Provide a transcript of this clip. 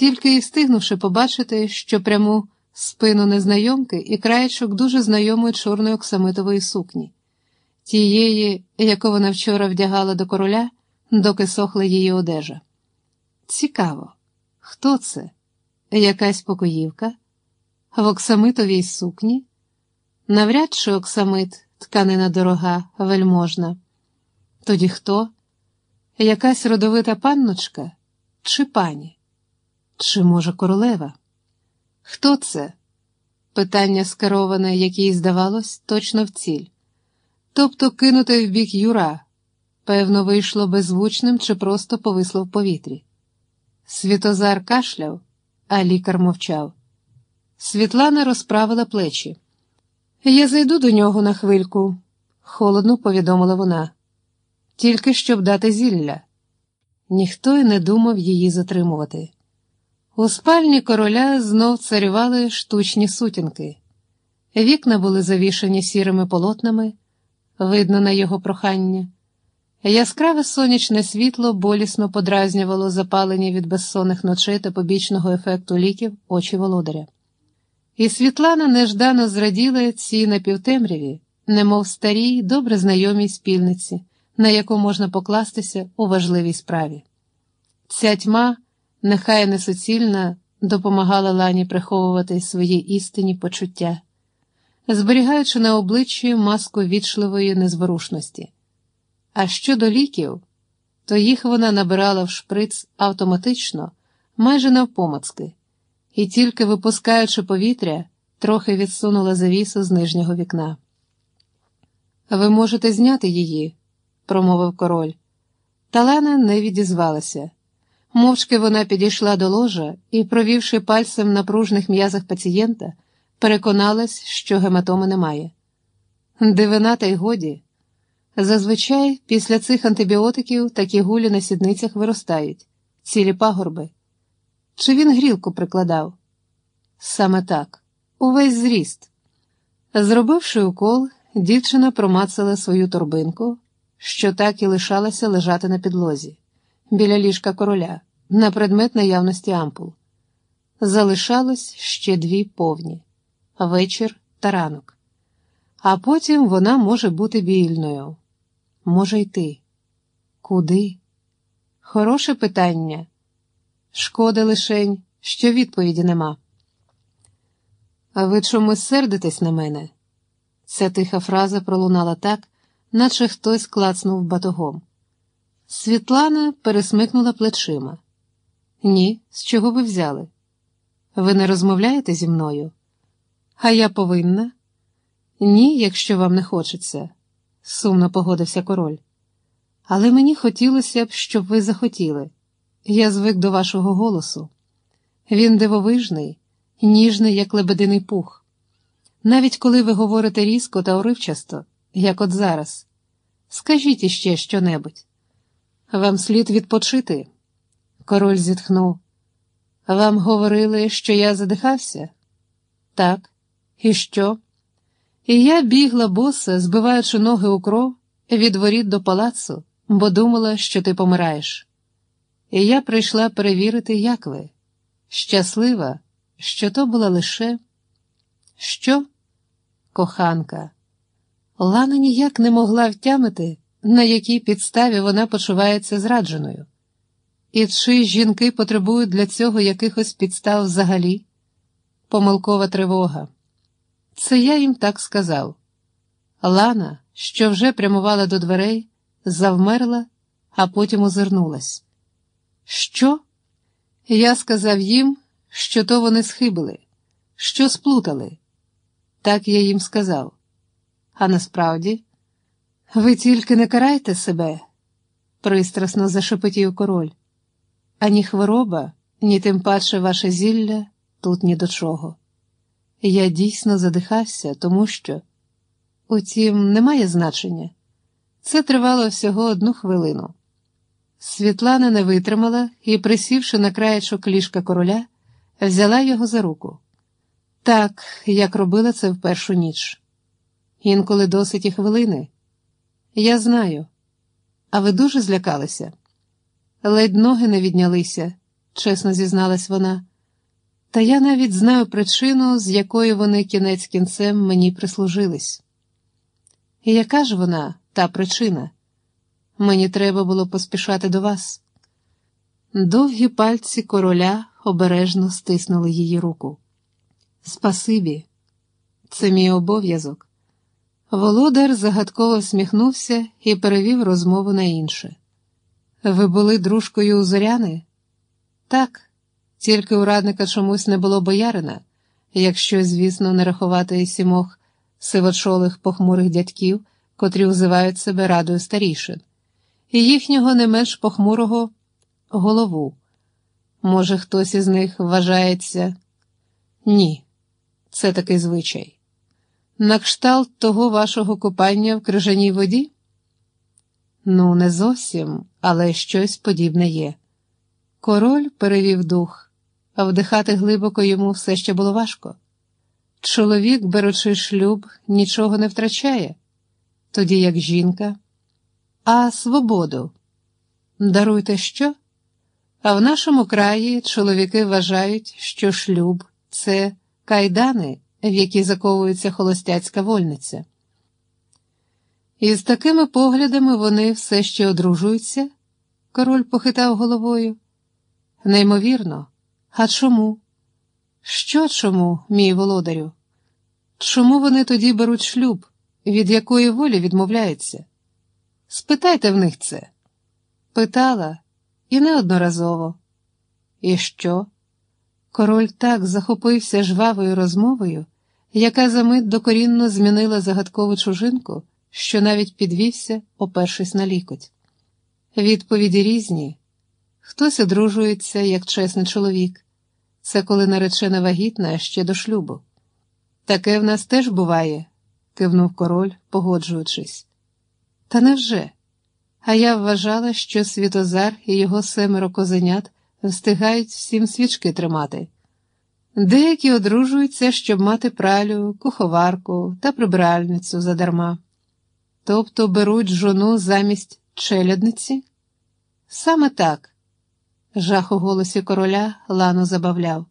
тільки й встигнувши побачити, що пряму спину незнайомки і краєчок дуже знайомої чорної оксамитової сукні, тієї, яку вона вчора вдягала до короля, доки сохла її одежа. Цікаво, хто це? Якась покоївка? В оксамитовій сукні? Навряд чи оксамит, тканина дорога, вельможна. Тоді хто? Якась родовита панночка чи пані? Чи, може, королева? Хто це? Питання скероване, як їй здавалось, точно в ціль. Тобто кинуте в бік Юра, певно, вийшло беззвучним чи просто повисло в повітрі. Світозар кашляв, а лікар мовчав. Світлана розправила плечі. Я зайду до нього на хвильку, холодно повідомила вона. Тільки щоб дати зілля. Ніхто й не думав її затримувати. У спальні короля знов царювали штучні сутінки. Вікна були завішані сірими полотнами, видно на його прохання. Яскраве сонячне світло болісно подразнювало запалені від безсонних ночей та побічного ефекту ліків очі володаря. І Світлана неждано зраділа цій напівтемряві, немов старій, добре знайомій спільниці, на яку можна покластися у важливій справі. Ця тьма, нехай не суцільна, допомагала Лані приховувати свої істинні почуття, зберігаючи на обличчі маску вічливої незворушності. А щодо ліків, то їх вона набирала в шприц автоматично, майже навпомацки, і тільки випускаючи повітря, трохи відсунула завісу з нижнього вікна. Ви можете зняти її, промовив король. Талана не відізвалася. Мовчки вона підійшла до ложа і, провівши пальцем на пружних м'язах пацієнта, переконалась, що гематоми немає. Дивина, та й годі. Зазвичай після цих антибіотиків такі гулі на сідницях виростають, цілі пагорби. Чи він грілку прикладав? Саме так, увесь зріст. Зробивши укол, дівчина промацала свою торбинку, що так і лишалася лежати на підлозі, біля ліжка короля, на предмет наявності ампул. Залишалось ще дві повні вечір та ранок. А потім вона може бути вільною. Може йти. Куди? Хороше питання. Шкода лишень, що відповіді нема. А ви чомусь сердитесь на мене? Ця тиха фраза пролунала так, наче хтось клацнув батогом. Світлана пересмикнула плечима. Ні, з чого ви взяли? Ви не розмовляєте зі мною? А я повинна? Ні, якщо вам не хочеться, сумно погодився король. Але мені хотілося б, щоб ви захотіли. Я звик до вашого голосу. Він дивовижний, ніжний, як лебединий пух. Навіть коли ви говорите різко та уривчасто, як от зараз, скажіть іще щонебудь. Вам слід відпочити. Король зітхнув. Вам говорили, що я задихався? Так, і що? І я бігла боса, збиваючи ноги у кров від воріт до палацу, бо думала, що ти помираєш. І я прийшла перевірити, як ви. Щаслива, що то була лише що? Коханка. Лана ніяк не могла втямити, на якій підставі вона почувається зрадженою. І чи жінки потребують для цього якихось підстав взагалі? Помилкова тривога. Це я їм так сказав. Лана, що вже прямувала до дверей, завмерла, а потім озирнулась. Що? Я сказав їм, що то вони схибили, що сплутали. Так я їм сказав. А насправді, ви тільки не карайте себе, пристрасно зашепотів король. Ані хвороба, ні тим паче ваше зілля тут ні до чого. Я дійсно задихався, тому що, утім, немає значення. Це тривало всього одну хвилину. Світлана не витримала і, присівши на краєчок ліжка короля, взяла його за руку. Так, як робила це в першу ніч. Інколи досить і хвилини. Я знаю. А ви дуже злякалися? Ледь ноги не віднялися, чесно зізналась вона. Та я навіть знаю причину, з якої вони кінець кінцем мені прислужились. Яка ж вона, та причина? Мені треба було поспішати до вас. Довгі пальці короля обережно стиснули її руку. Спасибі, це мій обов'язок. Володар загадково всміхнувся і перевів розмову на інше. Ви були дружкою у зоряни? Так, тільки у радника чомусь не було боярина, якщо, звісно, не рахувати сімох сивочолих похмурих дядьків, котрі узивають себе радою старішин, і їхнього не менш похмурого голову. Може, хтось із них вважається? Ні, це такий звичай. На кшталт того вашого купання в крижаній воді? Ну, не зовсім, але щось подібне є. Король перевів дух, а вдихати глибоко йому все ще було важко. Чоловік, беручи шлюб, нічого не втрачає, тоді як жінка. А свободу даруйте що? А в нашому краї чоловіки вважають, що шлюб це кайдани, в які заковується холостяцька вольниця. І з такими поглядами вони все ще одружуються, король похитав головою. Неймовірно, а чому? Що чому, мій володарю? Чому вони тоді беруть шлюб, від якої волі відмовляються? Спитайте в них це. Питала і неодноразово. І що? Король так захопився жвавою розмовою, яка за мить докорінно змінила загадкову чужинку, що навіть підвівся, опершись на лікоть. Відповіді різні. Хтось одружується, як чесний чоловік, це коли наречена вагітна ще до шлюбу. Таке в нас теж буває, кивнув король, погоджуючись. Та невже? А я вважала, що Світозар і його семеро козенят встигають всім свічки тримати. Деякі одружуються, щоб мати пралю, куховарку та прибиральницю задарма. Тобто беруть жону замість челядниці? Саме так. Жах у голосі короля лану забавляв.